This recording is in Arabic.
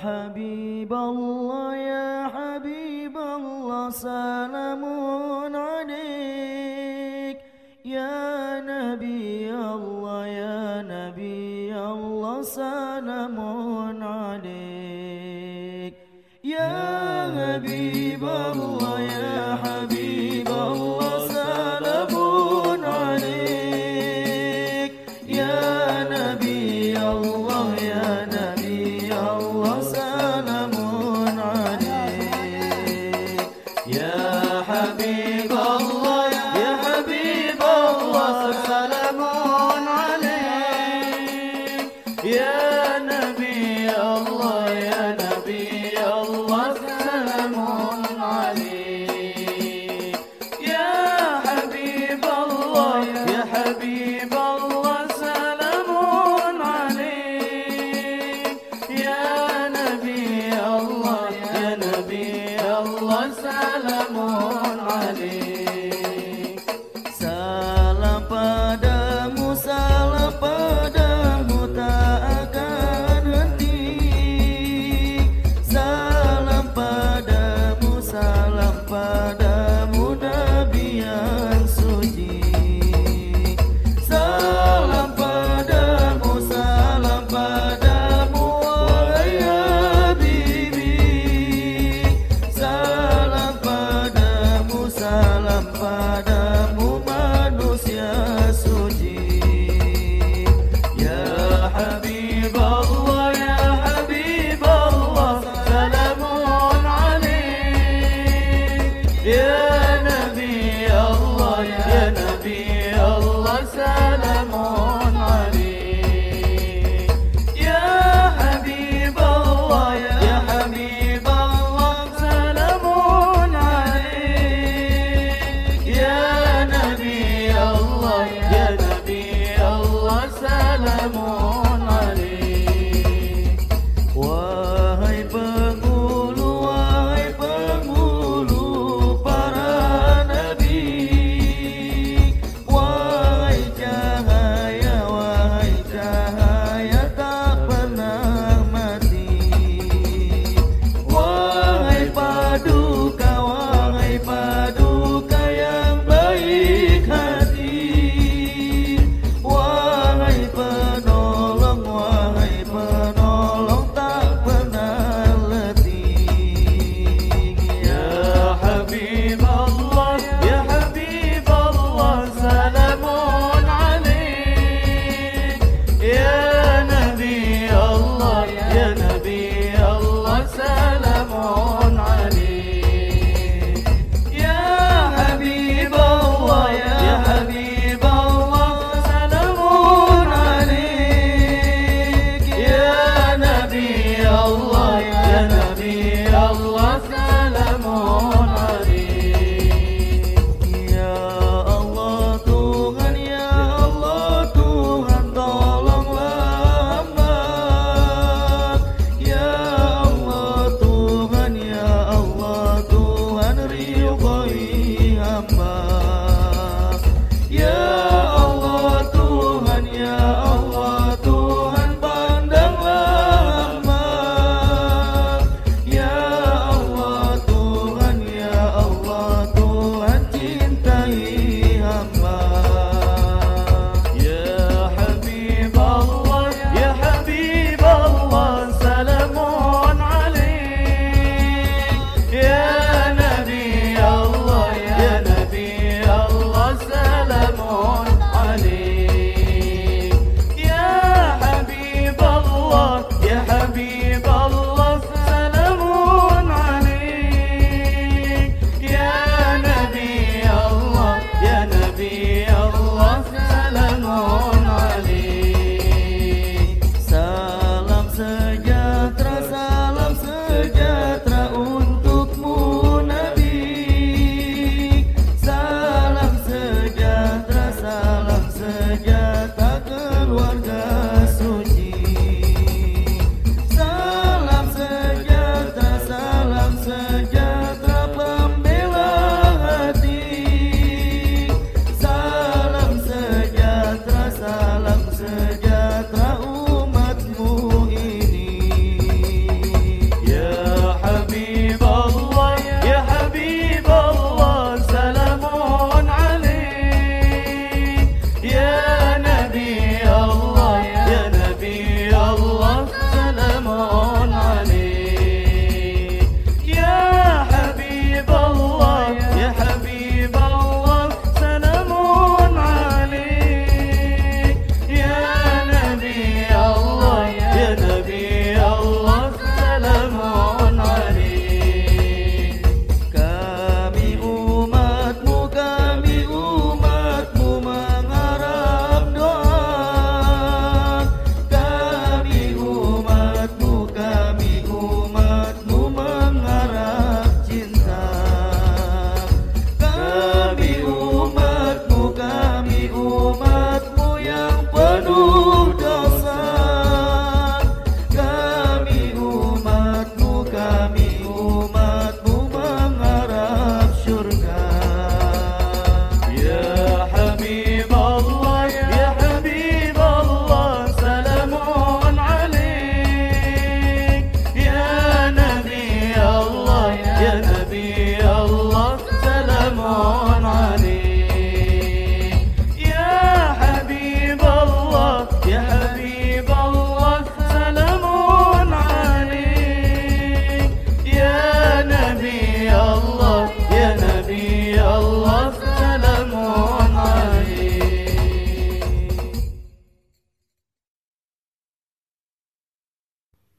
حبيب الله يا حبيب الله سلام عليك. يا نبي الله يا نبي الله سلام عليك. يا حبيب الله. حبيب الله يا حبيب الله سلام الله